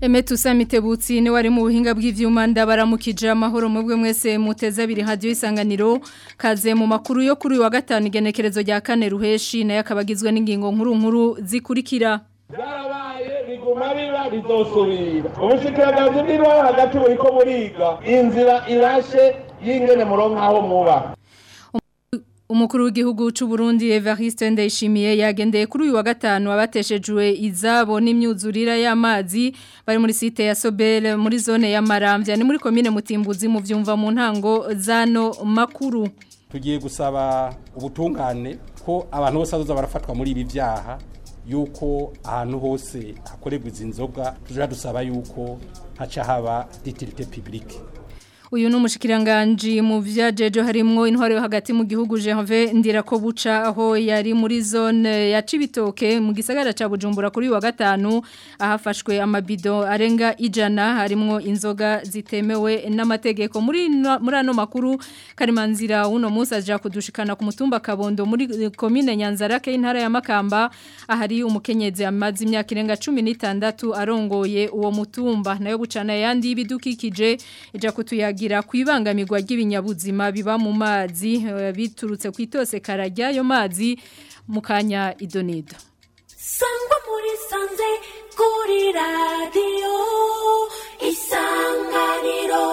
Emete usamite ni wari mu buhinga bw'ivyuma ndabaramukije amahoro mubwe mwese muteze biri radio isanganiro kaze mu makuru yo kuri uyu wa gatanu igenekerezo rya kane ruheshi nayo akabagizwe n'ingingo nkuru nkuru zikurikira inzira irashe y'ingene muronka aho mwubaha umukuru w'igihugu cy'u Burundi Evariste Ndayishimiye yagendeye kuri uyu wa gatanu abateshejwe izabo n'imyuzurira y'amazi bari muri site ya Sobel muri zone ya Maramvya ni muri commune Mutimbuzi mu byumva mu ntango zano makuru tugiye gusaba ubutungane ko abantu bose bazoza barafatwa muri ibi byaha yuko ahantu hose hakorerwa izi nzoga tujya dusaba yuko haca haba ditirite publique. uyu ni umushikiranganji mu byajejo harimo intware yo hagati mu gihugu Jeanve ndirako buca aho yari muri zone ya Cibitoke mu gisagara ca Bujumbura kuri wa gatanu ahafashwe amabido arenga ijana harimo inzoga zitemewe n'amategeko muri muri ano makuru Karimanzira uno Musa aja kudushikana ku mutumba Kabondo muri Komine Nyanzarake intara ya Makamba ahari umukenyezi amazi imyaka irenga 16 arongoye uwo mutumba nayo bucana yandi bidukikije ija kutuyaga avugira ku ibangamirwa ry'ibinyabuzima biba mu mazi eh, biturutse ku itose karajya yo mazi mu kanya idonida sangwa muri sanze kuri radiyo isanganiro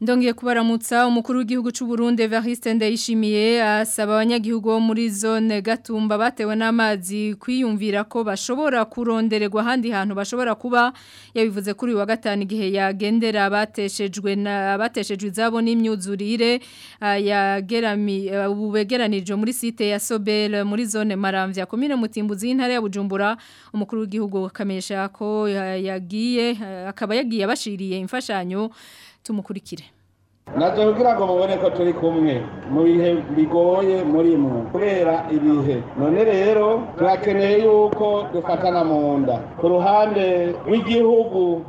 Ndongiye kubaramutsa umukuru w'igihugu cy'u Burundi Evariste Ndayishimiye asaba abanyagihugu bo muri zone Gatumba batewe n'amazi kwiyumvira ko bashobora kuronderegwa handi hantu bashobora kuba yabivuze kuri wa gatano igihe yagendera bateshejwe na bateshejwe zabo n'imyuzurire ah, yagerami ah, ubegeranije muri site ya Sobel muri zone Maramvya komine Mutimbuzi y'intara ya Bujumbura umukuru w'igihugu akamenyesha ko ah, yagiye akaba yagiye abashiriye imfashanyo tumukurikire nabyo kugira ngo mubone ko turi kumwe mu bihe bigoye muri kubera ibihe none rero turakeneye yuko dufatana mu nda ku ruhande rw'igihugu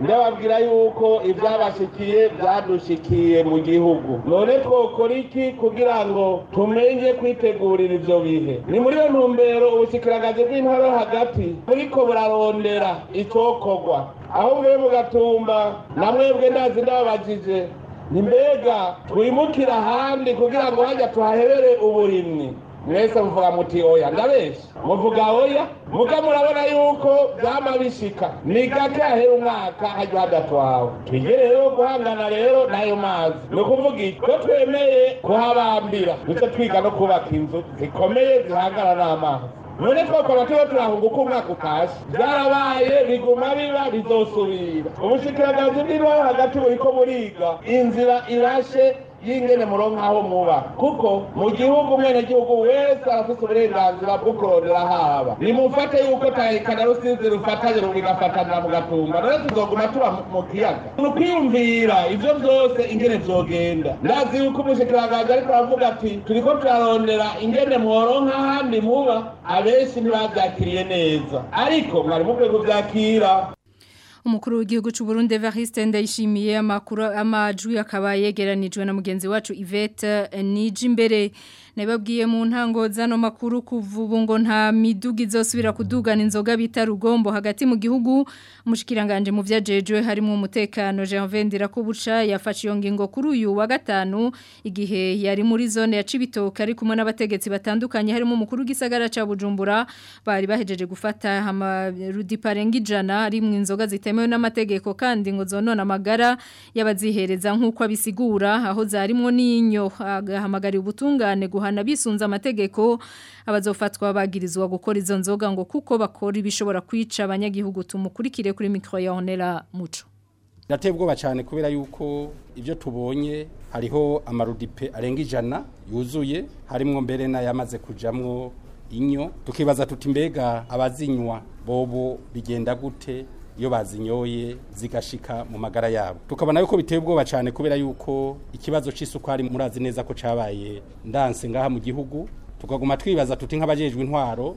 ndababwira yuko ibyabashikiye byadushikiye mu gihugu none twokora iki kugira ngo tumenye kwitegurira ibyo bihe ni muri iyo ntumbero ubushikiranganje bw'intara hagati buriko burarondera icokorwa aho mwebwe gatumba na mwebwe ndazi ndababajije ni mbega twimukira ahandi kugira ngo hajya tuhaherere uburimwi mwese muvuga muti oya ndabeshya muvuga oya muga murabona yuko byaba bishika ni gake hahera umwaka hajya hadatwawe twige rero guhangana rero n'ayo mazi ni ukuvuga ko twemeye kuhabambira ndetse twiga no kubaka inzu zikomeye zihangana n'amazi none twakora tuba turahunga uko umwaka utashe byarabaye biguma biba bizosubira ubushikirangantzi bw'ibibaho hagati buri ko buriga inzira irashe y'ingene muronkaho mwuba kuko mu gihugu umwenegihugu wese arafise uburenganzira bwo kurondera haba nimufate yuko tahekana rusizi rufatanye rugafatanira mugatumba rero tuzoguma tuba mu kiyaga ni ukwiyumvira ivyo vyose ingene vyogenda ndazi yuko umushikiranganje ariko aravuga ati turiko turarondera ingene mworonka handi muba abenshi ntibavyakiriye neza ariko mwari mukwiye kuvyakira umukuru w'igihugu cy'u Evariste Ndayishimiye amakuru amajwi akaba yegeranijwe na mugenzi wacu Yvette Nijimbere nababwiye mu ntango zano makuru kuvubu ngo nta miduga izosubira kudugana inzoga bita rugombo hagati mu gihugu umushikiranganje mu vyajejwe harimo umutekano Jean ku Ndirakubuca yafashe iyo ngingo kuri uyu wa gatanu igihe yari muri zone ya Cibitoke ari kumwe n'abategetsi batandukanye harimo umukuru gisagara ca Bujumbura bari bahejeje gufata Rudi parenga ijana ari mu inzoga zitemewe n'amategeko kandi ngo zonona amagara y'abazihereza nk'uko abisigura aho zarimo n'inyo ahamagariye ubutungane guha guhana bisunze amategeko abazofatwa bagirizwa gukora izo nzoga ngo kuko bakora ibishobora kwica abanyagihugu tumukurikire kuri mikro ya Honera Muco Dateye ubwoba cyane kubera yuko ibyo tubonye hariho amarudipe arenga ijana yuzuye harimo mbere yamaze kujamwo inyo tukibaza tuti mbega abazinywa bobo bigenda gute iyo bazinyoye zigashika mu magara yabo tukabona yuko biteye ubwoba cyane kubera yuko ikibazo cy'isukari murazi neza ko cyabaye ndanse ngaha mu gihugu tukaguma twibaza tuti nk'abajejwe intwaro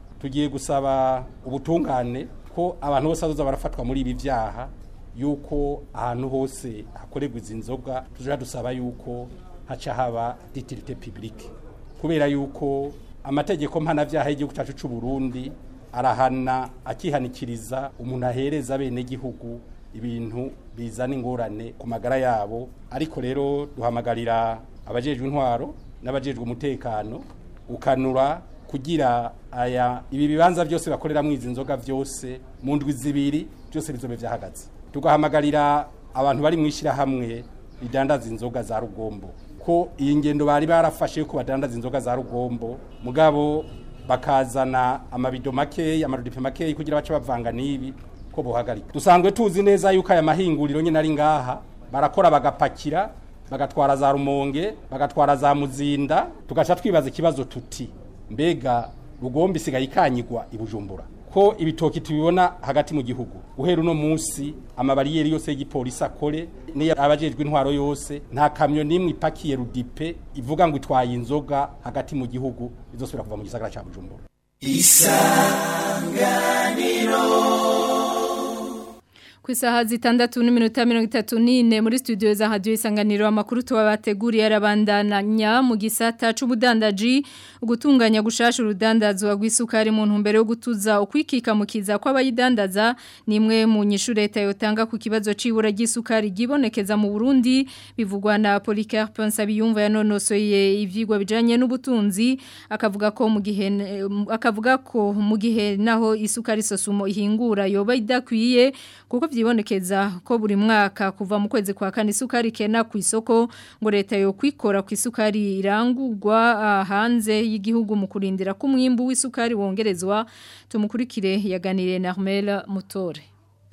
tugiye gusaba ubutungane ko abantu bose bazaza barafatwa muri ibi byaha yuko ahantu hose hakorerwa izi nzoga tujya dusaba yuko haca haba ditirite pibirike kubera yuko amategeko mpanabyaha y'igihugu cyacu cy'u Burundi arahana akihanikiriza umuntu ahereza bene gihugu ibintu bizana ingorane ku magara yabo ariko rero duhamagarira abajejwe intwaro n'abajejwe umutekano ukanura kugira aya ibi bibanza byose bakoreramo izi nzoga byose mu ndwi zibiri byose bizobe byahagaze tugahamagarira abantu bari mu ishyirahamwe ridandaza inzoga za rugombo ko iyi ngendo bari barafashe ko badandaza inzoga za rugombo mugabo bakazana amabido makeya amarudipe makeya kugira bace bavanga n'ibi ko buhagarika dusanzwe tuzi neza yuko aya mahinguriro nyine ari ngaha barakora bagapakira bagatwara za rumonge bagatwara za muzinda tugaca twibaza ikibazo tuti mbega rugombo isigaye ikanyigwa i bujumbura ko ibitoki tubibona hagati mu gihugu uhera uno munsi amabariyeri yose y'igipolisi akore niyo abajejwe intwaro yose nta kamyo n'imwe ipakiye rudipe ivuga ngo itwaye inzoga hagati mu gihugu izosubira kuva mu gisagara cya bujumbura isanganiro ku isaha zitandatu n'iminota mirongo itatu n'ine muri studio za hadiyo isanganiro amakuru tubabateguriye arabandanya mu gisata cy'ubudandaji gutunganya gushasha urudandazwa rw'isukari mu ntumbero yo gutuza ukwikika mu kiza kw'abayidandaza ni imwe mu nyishu leta yotanga ku kibazo cy'ibura ry'isukari ryibonekeza mu burundi bivugwa na ya nsabiyumva yanonosoye ibyigwa bijyanye n'ubutunzi akavuga ko mu gihe akavuga ko mu gihe naho isukari sosumo ihingura yoba idakwiye kuko vyibonekeza ko buri mwaka kuva mu kwezi kwa kane isukari kena ku isoko ngo leta yo kwikora ku isukari irangurwa ah, hanze y'igihugu mu kurindira ko umwimbu w'isukari wongerezwa tumukurikire yaganiriye Narmel Mutore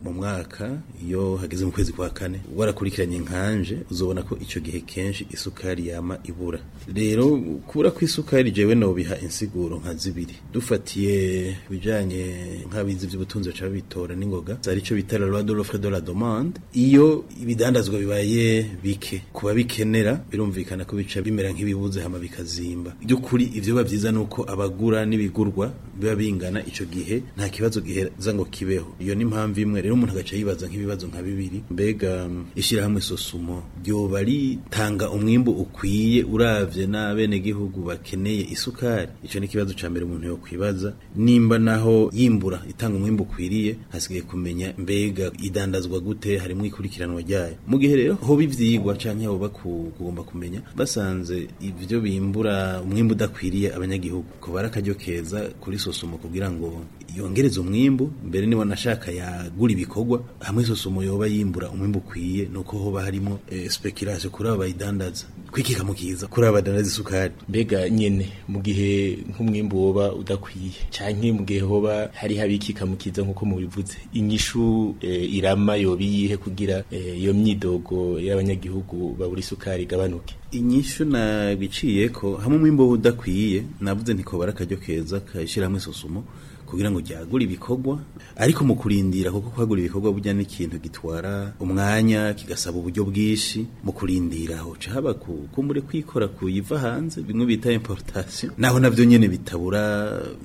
mu mwaka iyo hageze mu kwezi kwa kane warakurikiranye nkanje uzobona ko icyo gihe kenshi isukari yama ibura rero kubura kw'isukari jewe no biha insiguro nka zibiri dufatiye bijanye nk'abizi by'ubutunzi baca bitora n'ingoga zari cyo bita la de de la demande iyo ibidandazwa bibaye bike kuba bikenera birumvikana ko bica bimera nk'ibibuze hama bikazimba by'ukuri ivyo biba vyiza nuko abagura n'ibigurwa biba bingana icyo gihe nta kibazo giheza ngo kibeho iyo ni impamvu imwe rero umuntu agaca yibaza nk'ibibazo nka bibiri mbega um, ishyirahamwe sosumo ryoba ritanga umwimbu ukwiye uravye n'abenegihugu bakeneye isukari icyo ni ikibazo ca mbere umuntu yokwibaza nimba naho yimbura itanga umwimbu ukwiriye hasigaye kumenya mbega idandazwa gute harimwo ikurikiranwa ryayo mu gihe rero hoba ivyigwa canke hoba kugomba kumenya basanze ibyo bimbura umwimbu udakwiriye abanyagihugu ko barakajyo keza kuri sosumo kugira ngo yongereze umwimbu mbere niba nashaka yagura bikorwa hamwe zose umuyoba yimbura umwimbo ukwiye nuko hoba harimo eh, speculation kuri aba bayidandaza kwikika mu kiza kuri aba badandaza isukari mbega nyene mu gihe nk'umwimbo woba udakwiye canke mu gihe hoba hari habikika mu kiza nkuko mubivuze inyishu e, irama yoba yihe kugira eh, iyo myidogo y'abanyagihugu babura isukari gabanuke inyishu na biciye ko hamwe umwimbo udakwiye navuze nti ko barakajyo keza kashira hamwe sosumo kugira ngo byagure ibikorwa ariko mu kurindira kuko kwagura ibikorwa burya n'ikintu gitwara umwanya kigasaba uburyo bwinshi mu kurindira hoca haba kumbure kwikora kuyiva hanze bimwe bita importation naho navyo nyene bitabura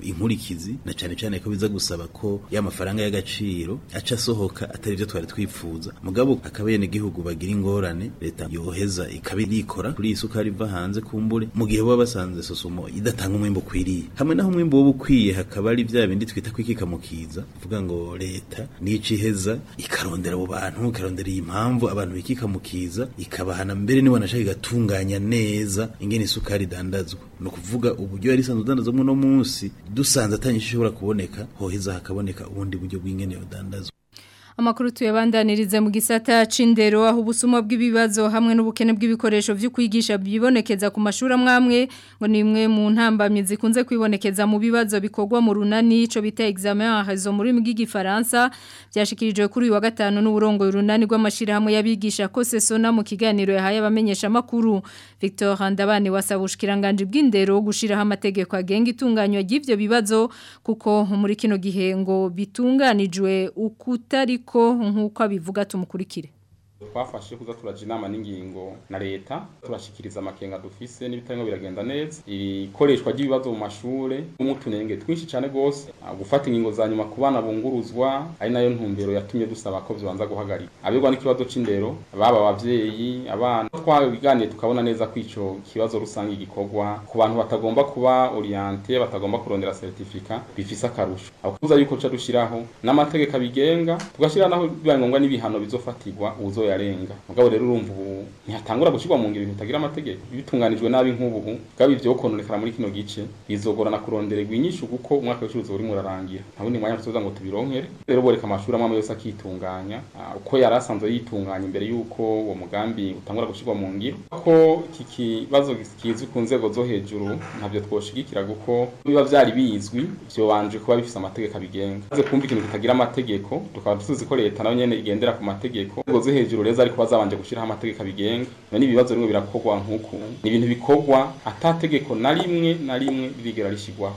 inkurikizi na cyane cyane ko biza gusaba ko ya mafaranga y'agaciro aca asohoka atari ibyo twari twifuza mugabo akabene gihugu bagira ingorane leta yoheza ikabirikora kuri isukari iva hanze kumbure mu gihe baba basanze sosomo idatanga umwimbo kwiriye hamwe naho umwimbo wo bukwiye hakaba ari bya bindi twita kwikikamukiza uvuga ngo leta nico iheza ikarondera abo bantu ikarondera iyi mpamvu abantu bikikamukiza ikabahana mbere niba nashaka igatunganya neza ingene isukari idandazwa ni ukuvuga uburyo yari isanzwe udandazwamo uno munsi dusanze atanyinshi ishobora kuboneka hoheza hakaboneka ubundi buryo bw'ingene yodandazwa amakuru tuyabandanirize mu gisata c'indero aho ubusuma bw'ibibazo hamwe n'ubukene bw'ibikoresho byo kwigisha bibonekeza ku mashuri amwamwe ngo ni imwe mu ntambamye zikunze kwibonekeza mu bibazo bikorwa mu runani ico bita examen en raison muri bw'igifaransa byashikirijwe kuri wa gatanu n'uburongo runani rw'amashirahamwe y'abigisha kosesona mu kiganiro yahaye abamenyesha makuru Victor Handabane wasaba ushikiranganje bw'indero gushiraho amategeko agenga itunganywa y'ivyo bibazo kuko muri kino gihe ngo bitunganijwe ukutariko ariko nk'uko abivuga tumukurikire twafashe kuza turajya inama n'ingingo na leta turashyikiriza amakenga dufise n'ibitarimo biragenda neza ikoreshwa ry'ibibazo mu mashuri n'umutunenge twinshi cyane rwose ah, gufata ingingo za nyuma ku bana bunguruzwa ari nayo ntumbero yatumye dusaba ko bibanza guhagarika abigwa n'ikibazo cy'indero baba ababyeyi abana twabiganiye tukabona neza ko icyo kibazo rusange gikorwa ku bantu batagomba kuba oriyante batagomba kurondera seritifika bifise akarusho aho kuza yuko duca dushyiraho n'amategeko abigenga tugashyiraho bibaye ngombwa n'ibihano bizofatirwa uzo yarenga mugabo rero urumva ubu ntihatangura gushyirwa mu ngiro bitagira amategeko bitunganijwe nabi nk'ubu gabi ibyo kononekara muri kino gice bizogorana kurondererwa inyishu kuko umwaka w'ubucuruzi urimo urarangira nta wundi mwanya tuza ngo tubironkere rero boreka amashuri amwe yose akitunganya uko yari asanzwe yitunganya imbere y'uko uwo mugambi utangura gushyirwa mu ngiro ko iki kibazo kizwi ku nzego zo hejuru ntabyo twoshigikira kuko biba byari bizwi byobanje kuba bifite amategeko abigenga maze kumva ikintu kitagira amategeko tukaba tuzi ko leta nayo nyene igendera ku mategeko inzego zo hejuru shingiro ariko bazabanje gushyiraho amategeko abigenga ibi bibazo rero birakorwa nk'uku ni ibintu bikorwa atategeko na rimwe na rimwe ririgera rishyirwaho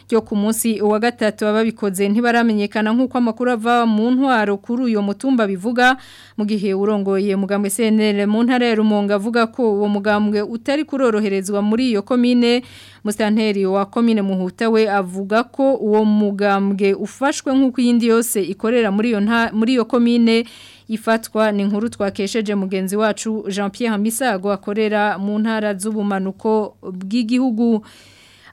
ryo ku munsi wa gatatu ababikoze ntibaramenyekana nkuko amakuru ava mu ntwaro kuri uyo mutumba bivuga mu gihe urongoye mugambwe cNl mu ntara ya Rumonge avuga ko uwo mugambwe kutari kuroroherezwa muri iyo komine musitanteri wa komine muhuta we avuga ko uwo mugambwe ufashwe nk'uko yindi yose ikorera muri iyo muri iyo komine ifatwa ni inkuru twakesheje mugenzi wacu jean Pierre Hamisago akorera mu ntara z'ubumanuko bw'igihugu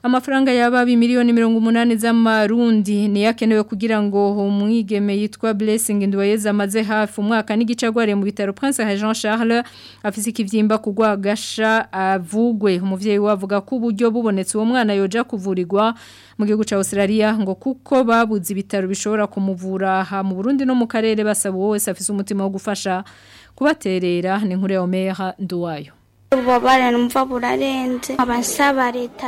amafaranga y'ababi miliyoni mirongo umunani z'amarundi niyo akenewe kugira ngo umwigeme yitwa Blessing Nduwayeza amaze hafi umwaka n'igice agwariye mu bitaro Prince Jean Charles afise ikivyimba kugwa gasha avugwe umuvyeyi wavuga ko uburyo bubonetse uwo mwana yoja kuvurirwa mu gihugu cya Australia ngo kuko babuze ibitaro bishobora kumuvura ha mu Burundi no mu karere basaba wese afise umutima wo gufasha kubaterera ni nkuru ya Omer Nduwayo ububabare numva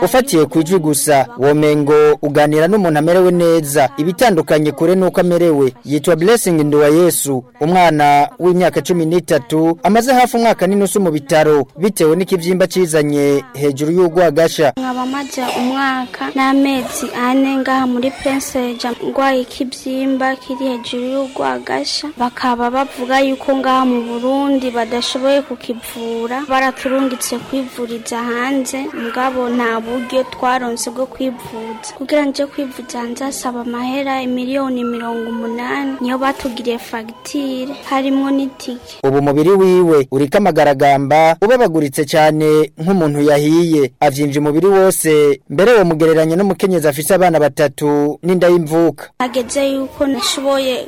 ufatiye ku gusa womengo uganira n'umuntu amerewe neza ibitandukanye kure nuko amerewe yitwa Blessing Nduwa Yesu umwana w'imyaka cumi n'itatu amaze hafi umwaka n'inusu mu bitaro bitewe n’ikibyimba cizanye hejuru y'ugwagasha nkaba maje umwaka n'amezi ane ngaha muri Penseja ngwaye ikivyimba kiri hejuru y’ugwa agasha bakaba bavuga yuko ngaha mu Burundi badashoboye kukivura baratu turungitse kwivuriza hanze mugabo nta buryo twaronse bwo kwivuza kugira njye kwivuza hanze hasaba amahera miliyoni mirongo umunani niyo batugiriye fagitire harimo n'itike ubu mubiri wiwe uriko amagaragamba ubabaguritse cyane nk'umuntu yahiye avyinje umubiri wose mbere wo mugereranye n'umukenyezi afise abana batatu n'inda y'imvuka ageze yuko nashoboye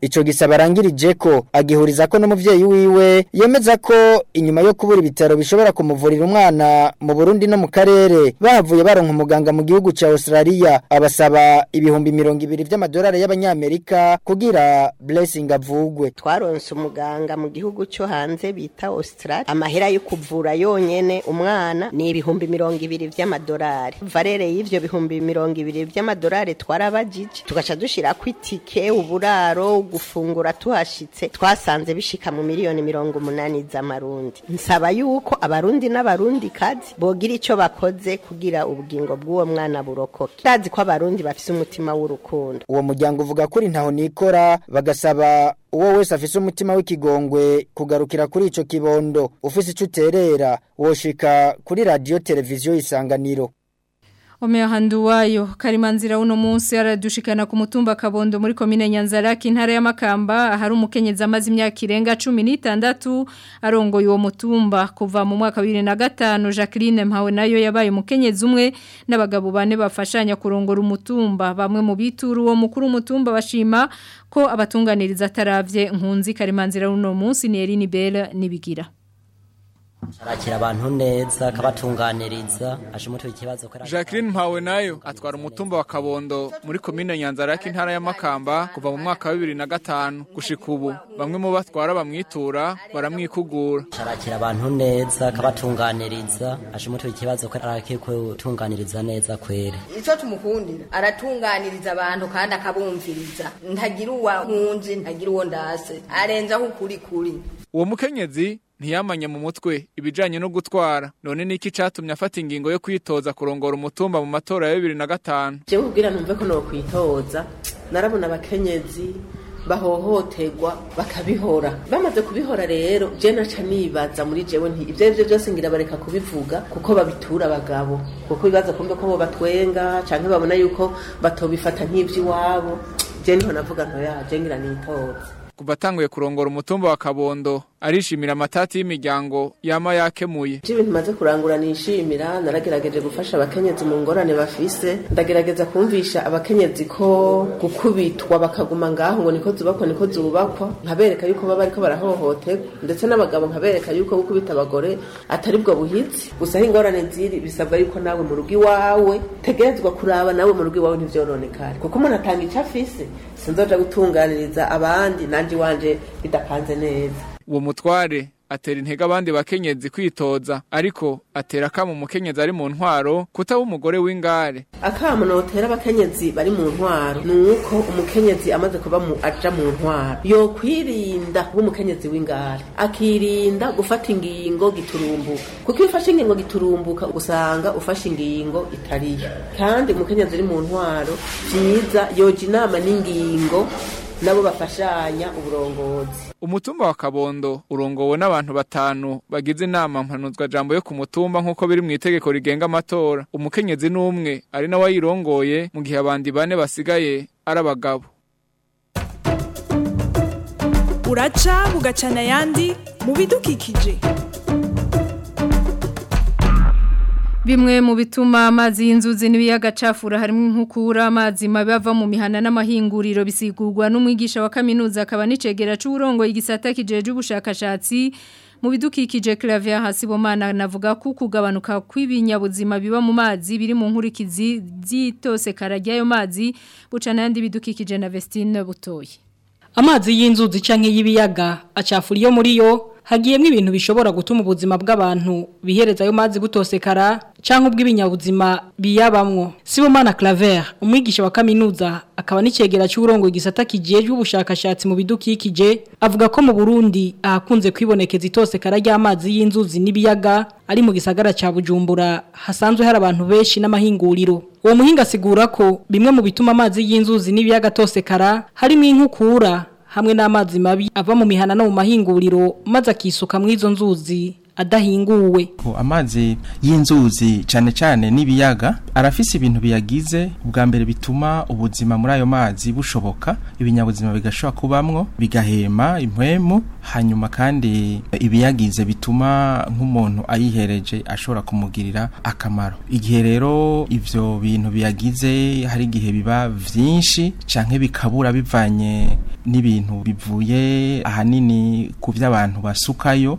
icyo gisaba arangirije ko agihuriza ko n'umubyeyi wiwe yemeza ko inyuma yo kubura ibitaro bishobora kumuvurira umwana mu burundi no mu karere bavuye baronka umuganga mu gihugu cya australia abasaba ibihumbi mirongo ibiri by'amadolari y'abanyamerika kugira blessing avugwe twari yaronse umuganga mu gihugu cyo hanze bita Australia amahera yo kuvura yonyene umwana ni ibihumbi mirongo ibiri by’amadolari varere y’ibyo bihumbi mirongo ibiri vy'amadolari twarabajije tugaca ku itike uburaro gufungura tuhashitse twasanze bishika mu miliyoni mirongo umunani z'amarundi nsaba yuko abarundi n'abarundi kazi bogira icyo bakoze kugira ubugingo bw'uwo mwana burokoke ndazi ko abarundi bafise umutima w'urukundo uwo muryango uvuga kuri ntaho nikora bagasaba uwo wese afise umutima w'ikigongwe kugarukira kuri ico kibondo ufise ico woshika kuri radio televiziyo isanganiro Omeo Handuwayo karimanzira uno munsi aradushikana ku mutumba Kabondo muri komine Nyanzaraki intara ya Makamba ahari umukenyezi amaze imyaka irenga 16 arongoye uwo mutumba kuva mu mwaka wa 2005 Jacqueline Mpawe nayo yabaye umukenyezi umwe n'abagabo bane bafashanya kurongora umutumba bamwe mu bituru uwo mukuru umutumba bashima ko abatunganiriza ataravye nkunzi karimanzira uno munsi ni Erini Bella nibigira jacqueline mpawe nayo atwara umutumba wa kabondo muri komine nyanzarake intara y'amakamba kuva mu mwaka wa bibiri na gatanu gushika ubu bamwe mu batwara bamwitura baramwikugura arakira abantu neza akabatunganiriza ashimutwe ikibazo ko arakikunganiriza neza kwere icyo tumukundira aratunganiriza abantu kandi akabumviriza ntagira uwa nkunzi ntagira uwo ndase arenzaho ukuri kuri uwo mukenyezi ntiyamanye mu mutwe ibijyanye no gutwara none niki cyatumye afata ingingo yo kwitoza kurongora umutumba mu matora ya bibiri na gatanu njyewe kubwira numve ko nokwitoza narabona abakenyezi bahohoterwa bakabihora bamaze kubihora rero je naca nibaza muri jewe nti ivyo ivyo byose ngira bareka kubivuga kuko babitura abagabo kuko bibaza kumbe ko bo batwenga canke babona yuko batobifata nk'ivy'iwabo je niho navuga ntoya je ngira nitoza kuva atanguye kurongora umutumba wa kabondo arishimira amatati y'imiryango yama yakemuye ibyo bintu maze kurangura nishimira naragerageje gufasha abakenyezi mu ngorane bafise ndagerageza kumvisha abakenyezi ko gukubitwa bakaguma ngaho ngo niko zubakwa niko zubakwa nkabereka yuko baba ariko barahohoterwa ndetse n'abagabo nkabereka yuko gukubita abagore atari bwo buhitsi gusa ingorane ziri bisabwa yuko nawe mu rugi wawe utegerezwa kuraba nawe mu rugi wawe ntibyoronekane kuko umuntu atanga icyo afise sinzoja gutunganiriza abandi nanjye iwanje bidapanze neza uwo mutware atera intege abandi bakenyezi kwitoza ariko atera akamu umukenyezi ari mu ntwaro kutaba umugore w'ingare akamu notera abakenyezi bari mu ntwaro Nuko uko umukenyezi amaze kuba mu aja mu ntwaro yo kwirinda kuba umukenyezi w'ingare akirinda gufata ingingo giturumbuka kuko iyo ufashe ingingo giturumbuka usanga ufashe ingingo itariyo kandi umukenyezi uri mu ntwaro byiza yoja inama n'ingingo nabo bafashanya uburongozi umutumba wa kabondo urongowe n'abantu batanu bagize inama mpanuzwa jambo yo ku mutumba nk'uko biri mu itegeko rigenga amatora umukenyezi n'umwe ari nawe yirongoye mu gihe abandi bane basigaye ari abagabo uraca bugacana ayandi mu bidukikije bimwe mu bituma amazi y'inzuzi n'ibiyaga cafura harimo inkukura amazi mabi ava mu mihana n'amahinguriro bisigurwa n'umwigisha wa kaminuza akaba n'icegera cy'uburongo igisata kijeje ubushakashatsi mu bidukikije Clavier Hasibomana navuga ko kugabanuka kw'ibinyabuzima biba mu mazi biri mu nkurikizi byitose karajya yo mazi bucana yandi bidukikije na Vestine butoye amazi y'inzuzi canke y'ibiyaga acafura iyo muri yo hagiyemo ibintu bishobora gutuma ubuzima bw'abantu bihereza ayo mazi butosekara cyangwa ubw'ibinyabuzima biyabamwo sibomana claver umwigisha wa kaminuza akaba n’icyegera cy'uburongo gisata kijejwe ubushakashatsi mu bidukikije avuga ko mu Burundi ahakunze kwibonekeza itosekara ry'amazi y'inzuzi n'ibiyaga ari mu gisagara cya Bujumbura hasanzwe hari abantu benshi n'amahinguriro uwo muhinga asigura ko bimwe mu bituma amazi y'inzuzi n'ibiyaga tosekara harimo inkukura hamwe n'amazi mabi ava mu mihana no mu mahinguriro maze akisuka mu izo nzuzi adahinguwe amazi y'inzuzi cyane cyane n'ibiyaga arafise ibintu biyagize ubwa mbere bituma ubuzima muri ayo mazi bushoboka ibinyabuzima bigashobora kubamwo bigahema impwemu hanyuma kandi ibiyagize bituma nk'umuntu ayihereje ashobora kumugirira akamaro igihe rero ibyo bintu biyagize hari igihe biba byinshi cyangwa bikabura bivanye n'ibintu bivuye ahanini ku by'abantu basukayo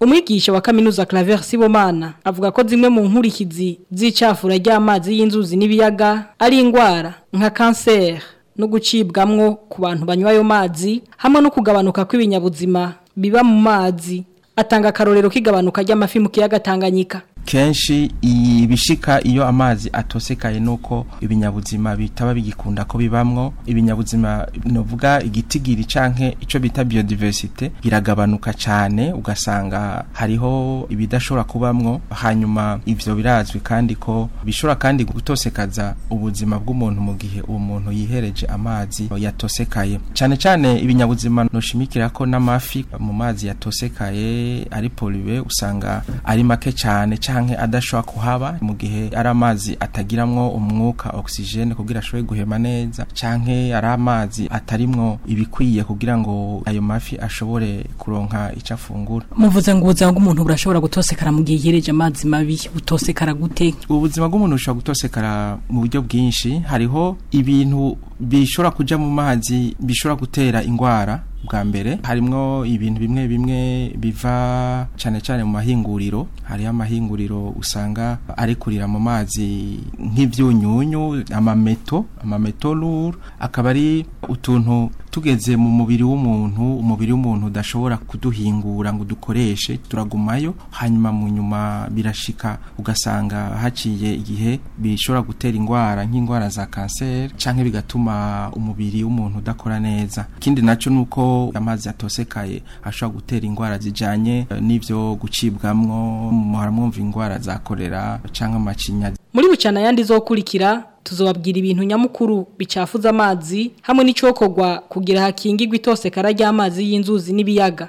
umwigisha wa kaminuza Claver Sibomana avuga ko zimwe mu nkurikizi z'icafura ry'amazi y'inzuzi n'ibiyaga ari indwara nka kanseri no gucibwamwo ku bantu banywa ayo mazi hamwe no kugabanuka kw'ibinyabuzima biba mu mazi atanga Karorero k'igabanuka ry'amafi mu kiyaga Tanganyika kenshi ibishika iyo amazi atosekaye nuko ibinyabuzima bitaba bigikunda ko bibamwo ibinyabuzima novuga igitigiri canke ico bita biodiversite iragabanuka cyane ugasanga hariho ibidashobora kubamwo hanyuma ivyo birazwi kandi ko bishobora kandi gutosekaza ubuzima bw'umuntu mu gihe uwo muntu yihereje amazi yatosekaye cyane cyane ibinyabuzima noshimikira ko n'amafi mu mazi yatosekaye ari polibe usanga ari make cyane cyane canke adashobora kuhaba mu gihe ari amazi atagiramwo umwuka oxygene kugira ashobore guhema neza canke ari amazi atarimwo ibikwiye kugira ngo ayo mafi ashobore kuronka ico afungura muvuze ngo ubuzima bw'umuntu burashobora gutosekara mu gihe yereje amazi mabi butosekara gute ubuzima bw'umuntu bushobora gutosekara mu buryo bwinshi hariho ibintu bishobora kuja mu mazi bishobora gutera ingwara bwa mbere harimo ibintu bimwe bimwe biva cyane cyane mu mahinguriro hariho amahinguriro usanga ari kurira mu mazi nk'ibyunyunyu amameto amameto ruru akaba ari utuntu tugeze mu mubiri w'umuntu umubiri w'umuntu udashobora kuduhingura ngo dukoreshe turagumayo hanyuma mu nyuma birashika ugasanga haciye igihe bishobora gutera indwara nk'indwara za kanseri cyangwa bigatuma umubiri w'umuntu udakora neza ikindi nacyo ni uko amazi atosekaye ashobora gutera indwara zijyanye eh, n'ibyo gucibwamwo muharamwumva indwara za korera cyangwa amacinya muri bucana yandi zo kurikira tuzobabwira ibintu nyamukuru bicafuza amazi hamwe n'icyokorwa kugira hakingirwa itosekara ry'amazi y'inzuzi n'ibiyaga